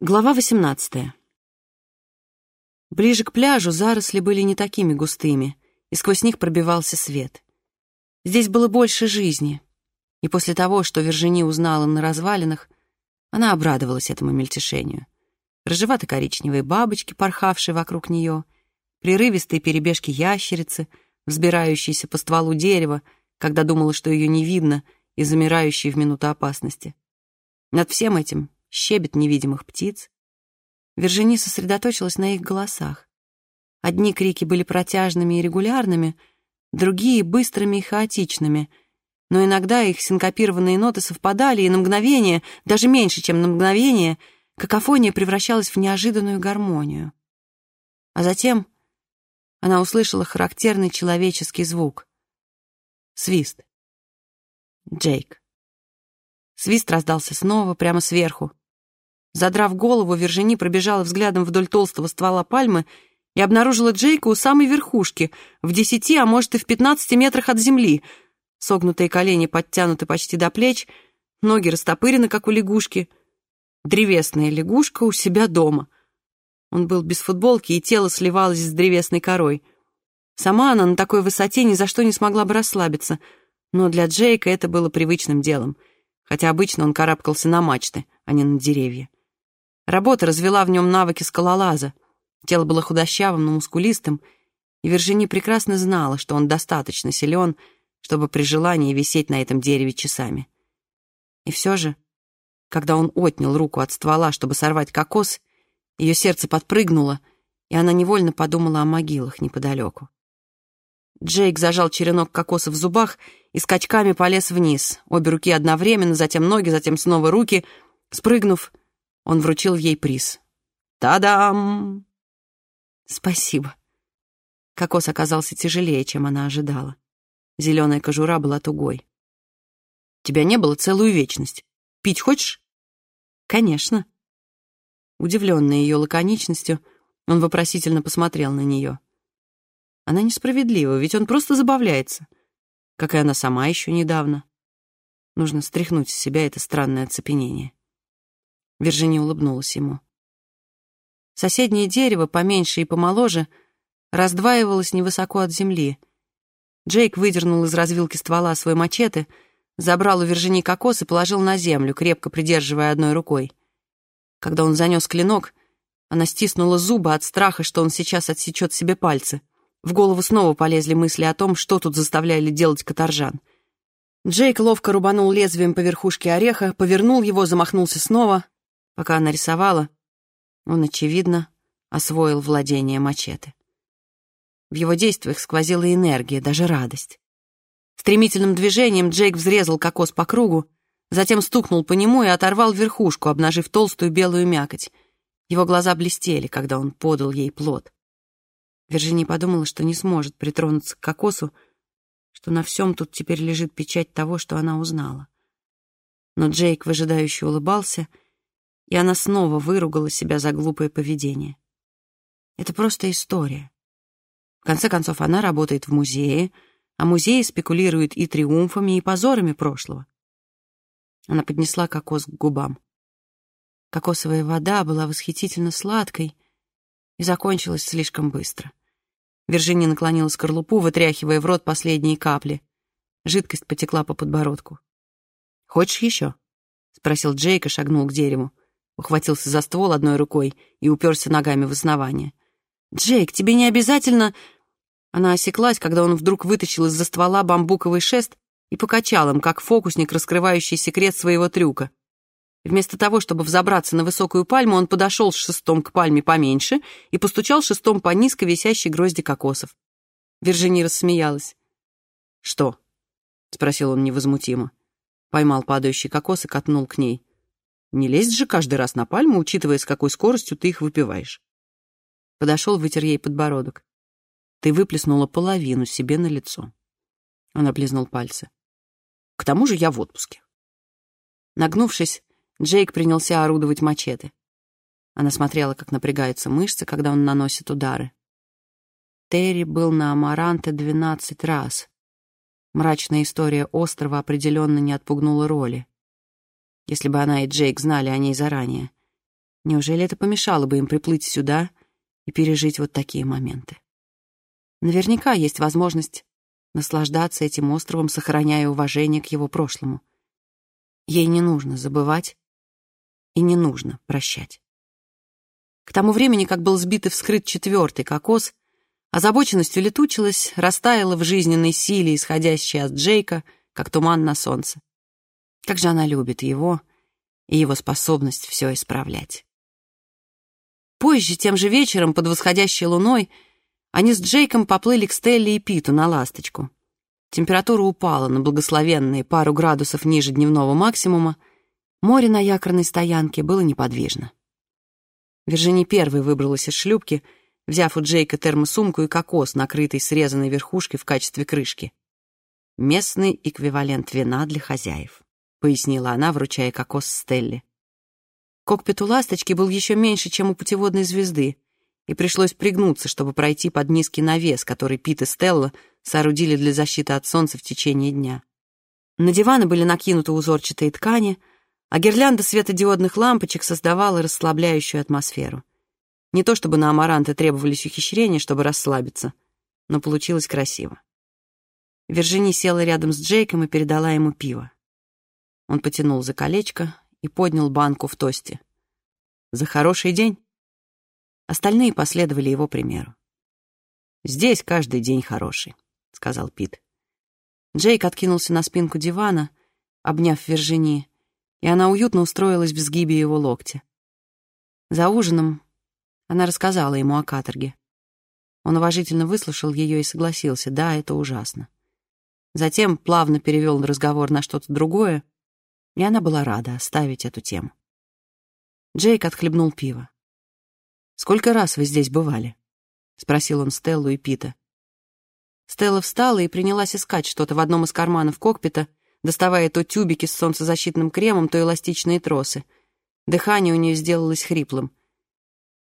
Глава 18. Ближе к пляжу заросли были не такими густыми, и сквозь них пробивался свет. Здесь было больше жизни, и после того, что Вержини узнала на развалинах, она обрадовалась этому мельтешению. Рыжевато-коричневые бабочки, порхавшие вокруг нее, прерывистые перебежки ящерицы, взбирающиеся по стволу дерева, когда думала, что ее не видно, и замирающие в минуту опасности. Над всем этим щебет невидимых птиц. Вержини сосредоточилась на их голосах. Одни крики были протяжными и регулярными, другие — быстрыми и хаотичными, но иногда их синкопированные ноты совпадали, и на мгновение, даже меньше, чем на мгновение, какофония превращалась в неожиданную гармонию. А затем она услышала характерный человеческий звук — свист. Джейк. Свист раздался снова, прямо сверху. Задрав голову, Вержини пробежала взглядом вдоль толстого ствола пальмы и обнаружила Джейка у самой верхушки, в десяти, а может и в пятнадцати метрах от земли. Согнутые колени подтянуты почти до плеч, ноги растопырены, как у лягушки. Древесная лягушка у себя дома. Он был без футболки, и тело сливалось с древесной корой. Сама она на такой высоте ни за что не смогла бы расслабиться, но для Джейка это было привычным делом, хотя обычно он карабкался на мачты, а не на деревья. Работа развела в нем навыки скалолаза. Тело было худощавым, но мускулистым, и Вержини прекрасно знала, что он достаточно силен, чтобы при желании висеть на этом дереве часами. И все же, когда он отнял руку от ствола, чтобы сорвать кокос, ее сердце подпрыгнуло, и она невольно подумала о могилах неподалеку. Джейк зажал черенок кокоса в зубах скачками полез вниз, обе руки одновременно, затем ноги, затем снова руки. Спрыгнув, он вручил ей приз. «Та-дам!» «Спасибо». Кокос оказался тяжелее, чем она ожидала. Зеленая кожура была тугой. «Тебя не было целую вечность. Пить хочешь?» «Конечно». Удивленный ее лаконичностью, он вопросительно посмотрел на нее. Она несправедлива, ведь он просто забавляется, как и она сама еще недавно. Нужно стряхнуть с себя это странное оцепенение. Виржиния улыбнулась ему. Соседнее дерево, поменьше и помоложе, раздваивалось невысоко от земли. Джейк выдернул из развилки ствола свой мачете, забрал у Виржини кокос и положил на землю, крепко придерживая одной рукой. Когда он занес клинок, она стиснула зубы от страха, что он сейчас отсечет себе пальцы. В голову снова полезли мысли о том, что тут заставляли делать каторжан. Джейк ловко рубанул лезвием по верхушке ореха, повернул его, замахнулся снова — Пока она рисовала, он, очевидно, освоил владение мачете. В его действиях сквозила энергия, даже радость. Стремительным движением Джейк взрезал кокос по кругу, затем стукнул по нему и оторвал верхушку, обнажив толстую белую мякоть. Его глаза блестели, когда он подал ей плод. Виржини подумала, что не сможет притронуться к кокосу, что на всем тут теперь лежит печать того, что она узнала. Но Джейк выжидающе улыбался — и она снова выругала себя за глупое поведение. Это просто история. В конце концов, она работает в музее, а музей спекулирует и триумфами, и позорами прошлого. Она поднесла кокос к губам. Кокосовая вода была восхитительно сладкой и закончилась слишком быстро. Виржиния наклонила скорлупу, вытряхивая в рот последние капли. Жидкость потекла по подбородку. «Хочешь еще?» — спросил Джейк и шагнул к дереву ухватился за ствол одной рукой и уперся ногами в основание. «Джейк, тебе не обязательно...» Она осеклась, когда он вдруг вытащил из-за ствола бамбуковый шест и покачал им, как фокусник, раскрывающий секрет своего трюка. Вместо того, чтобы взобраться на высокую пальму, он подошел с шестом к пальме поменьше и постучал шестом по низко висящей грозди кокосов. Виржини рассмеялась. «Что?» — спросил он невозмутимо. Поймал падающий кокос и катнул к ней. Не лезть же каждый раз на пальму, учитывая, с какой скоростью ты их выпиваешь. Подошел, вытер ей подбородок. Ты выплеснула половину себе на лицо. Он облизнул пальцы. К тому же я в отпуске. Нагнувшись, Джейк принялся орудовать мачете. Она смотрела, как напрягаются мышцы, когда он наносит удары. Терри был на Амаранте двенадцать раз. Мрачная история острова определенно не отпугнула роли если бы она и Джейк знали о ней заранее. Неужели это помешало бы им приплыть сюда и пережить вот такие моменты? Наверняка есть возможность наслаждаться этим островом, сохраняя уважение к его прошлому. Ей не нужно забывать и не нужно прощать. К тому времени, как был сбит и вскрыт четвертый кокос, озабоченность улетучилась, растаяла в жизненной силе, исходящей от Джейка, как туман на солнце. Как же она любит его и его способность все исправлять. Позже, тем же вечером, под восходящей луной, они с Джейком поплыли к Стелле и Питу на ласточку. Температура упала на благословенные пару градусов ниже дневного максимума, море на якорной стоянке было неподвижно. Виржини первой выбралась из шлюпки, взяв у Джейка термосумку и кокос, накрытый срезанной верхушкой в качестве крышки. «Местный эквивалент вина для хозяев», — пояснила она, вручая кокос Стелле. Кокпит у «Ласточки» был еще меньше, чем у путеводной звезды, и пришлось пригнуться, чтобы пройти под низкий навес, который Пит и Стелла соорудили для защиты от солнца в течение дня. На диваны были накинуты узорчатые ткани, а гирлянда светодиодных лампочек создавала расслабляющую атмосферу. Не то чтобы на амаранты требовались ухищрения, чтобы расслабиться, но получилось красиво. Вержини села рядом с Джейком и передала ему пиво. Он потянул за колечко и поднял банку в тосте. «За хороший день?» Остальные последовали его примеру. «Здесь каждый день хороший», — сказал Пит. Джейк откинулся на спинку дивана, обняв Вержини, и она уютно устроилась в сгибе его локтя. За ужином она рассказала ему о каторге. Он уважительно выслушал ее и согласился, да, это ужасно. Затем плавно перевел разговор на что-то другое, и она была рада оставить эту тему. Джейк отхлебнул пиво. «Сколько раз вы здесь бывали?» — спросил он Стеллу и Пита. Стелла встала и принялась искать что-то в одном из карманов кокпита, доставая то тюбики с солнцезащитным кремом, то эластичные тросы. Дыхание у нее сделалось хриплым.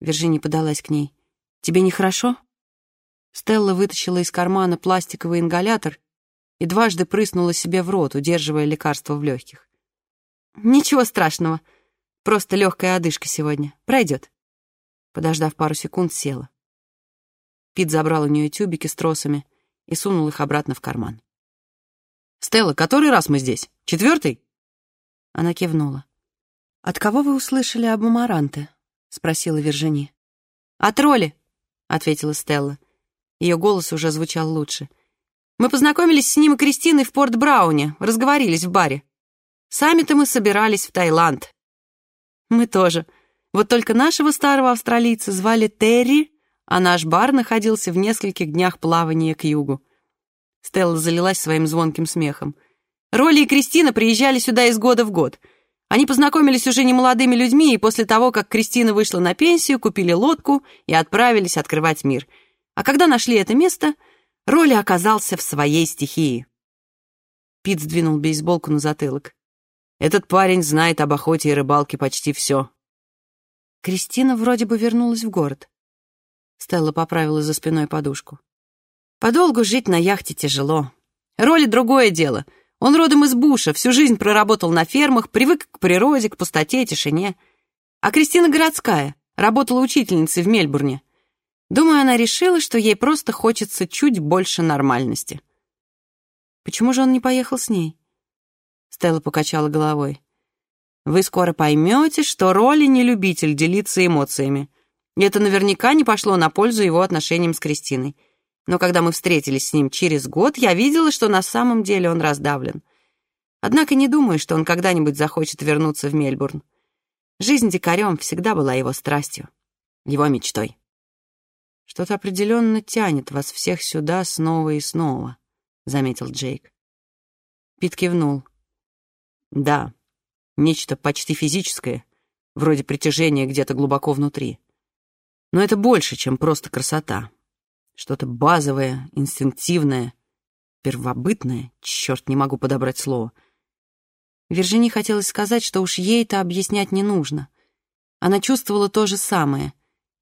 Виржини подалась к ней. «Тебе нехорошо?» Стелла вытащила из кармана пластиковый ингалятор и дважды прыснула себе в рот, удерживая лекарство в легких. «Ничего страшного. Просто легкая одышка сегодня. Пройдет». Подождав пару секунд, села. Пит забрал у нее тюбики с тросами и сунул их обратно в карман. «Стелла, который раз мы здесь? Четвертый?» Она кивнула. «От кого вы услышали об Амаранте?» — спросила Вержини. «От роли», — ответила Стелла. Ее голос уже звучал лучше. «Мы познакомились с ним и Кристиной в Порт-Брауне, разговорились в баре. Сами-то мы собирались в Таиланд. Мы тоже. Вот только нашего старого австралийца звали Терри, а наш бар находился в нескольких днях плавания к югу. Стелла залилась своим звонким смехом. Роли и Кристина приезжали сюда из года в год. Они познакомились уже не молодыми людьми, и после того, как Кристина вышла на пенсию, купили лодку и отправились открывать мир. А когда нашли это место, Роли оказался в своей стихии. Пит сдвинул бейсболку на затылок. Этот парень знает об охоте и рыбалке почти все. Кристина вроде бы вернулась в город. Стелла поправила за спиной подушку. Подолгу жить на яхте тяжело. Роли другое дело. Он родом из Буша, всю жизнь проработал на фермах, привык к природе, к пустоте и тишине. А Кристина городская, работала учительницей в Мельбурне. Думаю, она решила, что ей просто хочется чуть больше нормальности. Почему же он не поехал с ней? Стелла покачала головой. «Вы скоро поймете, что Роли не любитель делиться эмоциями. И это наверняка не пошло на пользу его отношениям с Кристиной. Но когда мы встретились с ним через год, я видела, что на самом деле он раздавлен. Однако не думаю, что он когда-нибудь захочет вернуться в Мельбурн. Жизнь дикарем всегда была его страстью, его мечтой. «Что-то определенно тянет вас всех сюда снова и снова», — заметил Джейк. Пит кивнул. Да, нечто почти физическое, вроде притяжения где-то глубоко внутри. Но это больше, чем просто красота. Что-то базовое, инстинктивное, первобытное, черт, не могу подобрать слово. Виржини хотелось сказать, что уж ей-то объяснять не нужно. Она чувствовала то же самое.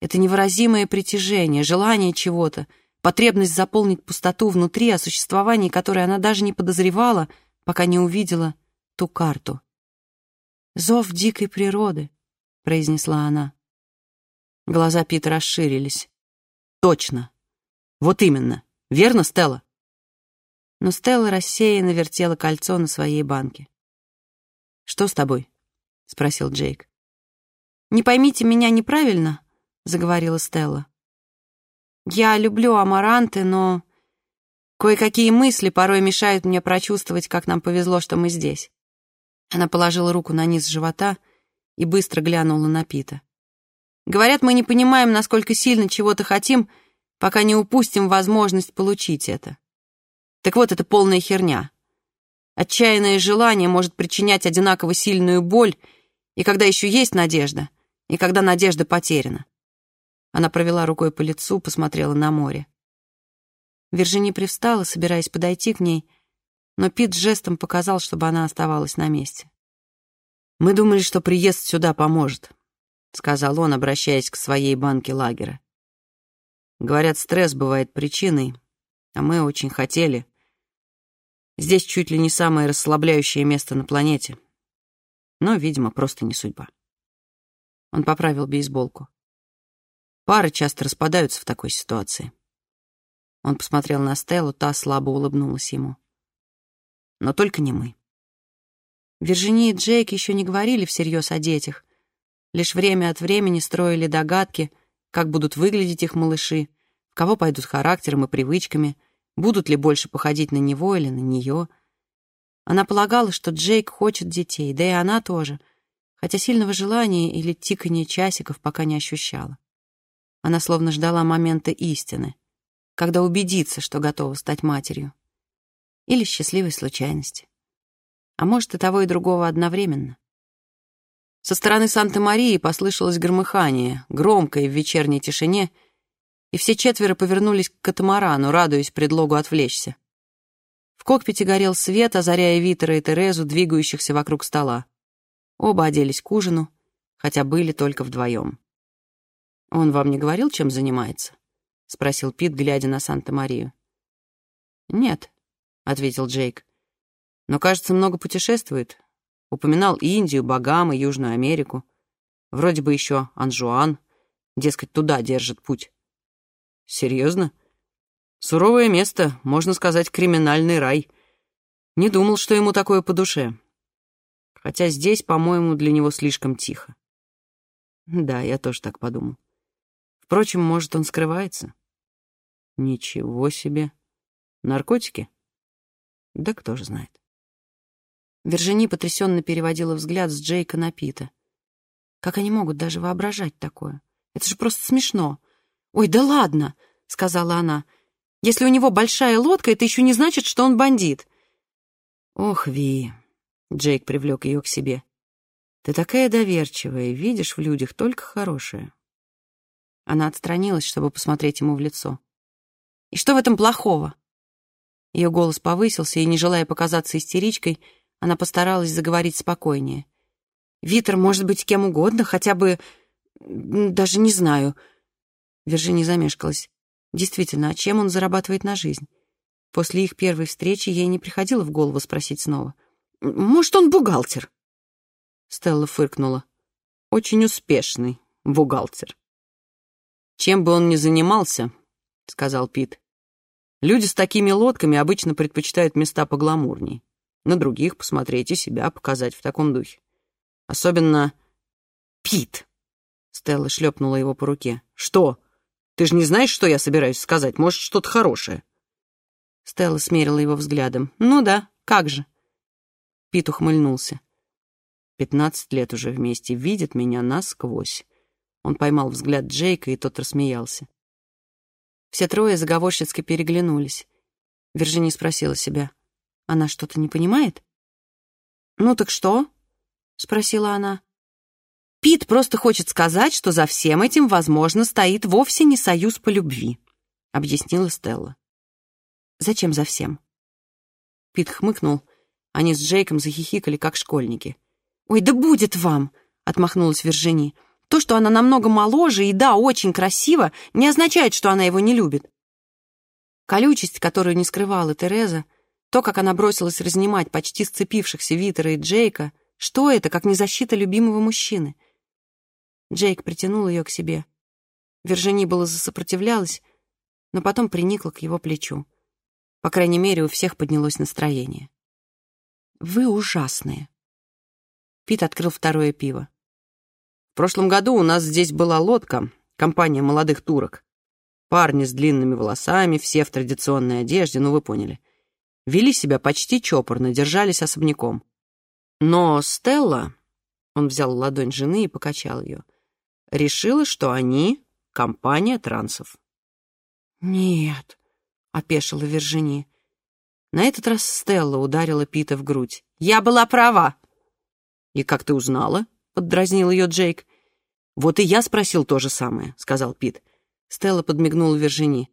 Это невыразимое притяжение, желание чего-то, потребность заполнить пустоту внутри, о существовании которой она даже не подозревала, пока не увидела ту карту. «Зов дикой природы», — произнесла она. Глаза Пита расширились. «Точно! Вот именно! Верно, Стелла?» Но Стелла рассеянно вертела кольцо на своей банке. «Что с тобой?» — спросил Джейк. «Не поймите меня неправильно», — заговорила Стелла. «Я люблю амаранты, но кое-какие мысли порой мешают мне прочувствовать, как нам повезло, что мы здесь». Она положила руку на низ живота и быстро глянула на Пита. «Говорят, мы не понимаем, насколько сильно чего-то хотим, пока не упустим возможность получить это. Так вот, это полная херня. Отчаянное желание может причинять одинаково сильную боль, и когда еще есть надежда, и когда надежда потеряна. Она провела рукой по лицу, посмотрела на море. Виржини привстала, собираясь подойти к ней, но Пит жестом показал, чтобы она оставалась на месте. «Мы думали, что приезд сюда поможет», — сказал он, обращаясь к своей банке лагеря. «Говорят, стресс бывает причиной, а мы очень хотели. Здесь чуть ли не самое расслабляющее место на планете. Но, видимо, просто не судьба». Он поправил бейсболку. Пары часто распадаются в такой ситуации. Он посмотрел на Стеллу, та слабо улыбнулась ему. Но только не мы. Виржини и Джейк еще не говорили всерьез о детях. Лишь время от времени строили догадки, как будут выглядеть их малыши, кого пойдут характером и привычками, будут ли больше походить на него или на нее. Она полагала, что Джейк хочет детей, да и она тоже, хотя сильного желания или тикания часиков пока не ощущала. Она словно ждала момента истины, когда убедится, что готова стать матерью. Или счастливой случайности. А может, и того, и другого одновременно. Со стороны Санта-Марии послышалось громыхание, громкое в вечерней тишине, и все четверо повернулись к катамарану, радуясь предлогу отвлечься. В кокпите горел свет, озаряя Витера и Терезу, двигающихся вокруг стола. Оба оделись к ужину, хотя были только вдвоем. «Он вам не говорил, чем занимается?» — спросил Пит, глядя на Санта-Марию. «Нет», — ответил Джейк. «Но, кажется, много путешествует. Упоминал Индию, Багамы, Южную Америку. Вроде бы еще Анжуан. Дескать, туда держит путь». «Серьезно? Суровое место, можно сказать, криминальный рай. Не думал, что ему такое по душе. Хотя здесь, по-моему, для него слишком тихо». «Да, я тоже так подумал». Впрочем, может, он скрывается? Ничего себе. Наркотики? Да кто же знает. Вержини потрясенно переводила взгляд с Джейка на Пита. Как они могут даже воображать такое? Это же просто смешно. «Ой, да ладно!» — сказала она. «Если у него большая лодка, это еще не значит, что он бандит». «Ох, Ви!» — Джейк привлек ее к себе. «Ты такая доверчивая, видишь в людях только хорошее. Она отстранилась, чтобы посмотреть ему в лицо. «И что в этом плохого?» Ее голос повысился, и, не желая показаться истеричкой, она постаралась заговорить спокойнее. «Витер может быть кем угодно, хотя бы... даже не знаю...» Виржини замешкалась. Действительно, а чем он зарабатывает на жизнь? После их первой встречи ей не приходило в голову спросить снова. «Может, он бухгалтер?» Стелла фыркнула. «Очень успешный бухгалтер». «Чем бы он ни занимался», — сказал Пит, «люди с такими лодками обычно предпочитают места погламурней. На других посмотреть и себя показать в таком духе. Особенно Пит!» Стелла шлепнула его по руке. «Что? Ты же не знаешь, что я собираюсь сказать? Может, что-то хорошее?» Стелла смерила его взглядом. «Ну да, как же?» Пит ухмыльнулся. «Пятнадцать лет уже вместе, видит меня насквозь. Он поймал взгляд Джейка, и тот рассмеялся. Все трое заговорщицки переглянулись. Виржини спросила себя, она что-то не понимает? «Ну так что?» — спросила она. «Пит просто хочет сказать, что за всем этим, возможно, стоит вовсе не союз по любви», — объяснила Стелла. «Зачем за всем?» Пит хмыкнул. Они с Джейком захихикали, как школьники. «Ой, да будет вам!» — отмахнулась Виржини. То, что она намного моложе и, да, очень красива, не означает, что она его не любит. Колючесть, которую не скрывала Тереза, то, как она бросилась разнимать почти сцепившихся Витера и Джейка, что это, как не защита любимого мужчины? Джейк притянул ее к себе. Вержини было засопротивлялась, но потом приникла к его плечу. По крайней мере, у всех поднялось настроение. «Вы ужасные». Пит открыл второе пиво. «В прошлом году у нас здесь была лодка, компания молодых турок. Парни с длинными волосами, все в традиционной одежде, ну вы поняли. Вели себя почти чопорно, держались особняком. Но Стелла, он взял ладонь жены и покачал ее, решила, что они — компания трансов. «Нет», — опешила Вержини. На этот раз Стелла ударила Пита в грудь. «Я была права!» «И как ты узнала?» — поддразнил ее Джейк. «Вот и я спросил то же самое», — сказал Пит. Стелла подмигнула Вержини.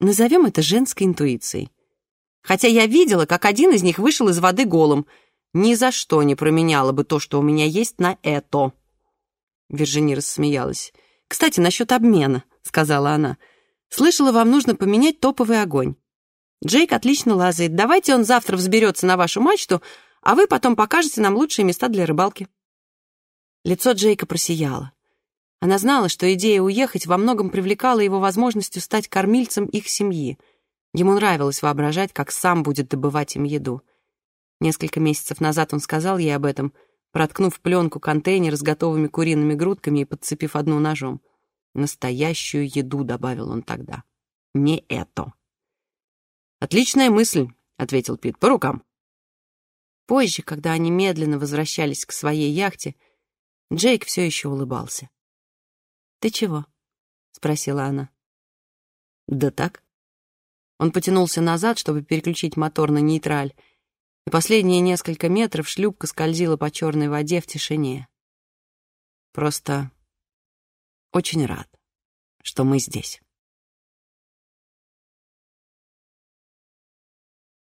«Назовем это женской интуицией. Хотя я видела, как один из них вышел из воды голым. Ни за что не променяла бы то, что у меня есть, на это». Вержини рассмеялась. «Кстати, насчет обмена», — сказала она. «Слышала, вам нужно поменять топовый огонь. Джейк отлично лазает. Давайте он завтра взберется на вашу мачту, а вы потом покажете нам лучшие места для рыбалки». Лицо Джейка просияло. Она знала, что идея уехать во многом привлекала его возможностью стать кормильцем их семьи. Ему нравилось воображать, как сам будет добывать им еду. Несколько месяцев назад он сказал ей об этом, проткнув пленку контейнер с готовыми куриными грудками и подцепив одну ножом. «Настоящую еду», — добавил он тогда. «Не это». «Отличная мысль», — ответил Пит, — «по рукам». Позже, когда они медленно возвращались к своей яхте, Джейк все еще улыбался. «Ты чего?» — спросила она. «Да так». Он потянулся назад, чтобы переключить мотор на нейтраль, и последние несколько метров шлюпка скользила по черной воде в тишине. «Просто очень рад, что мы здесь».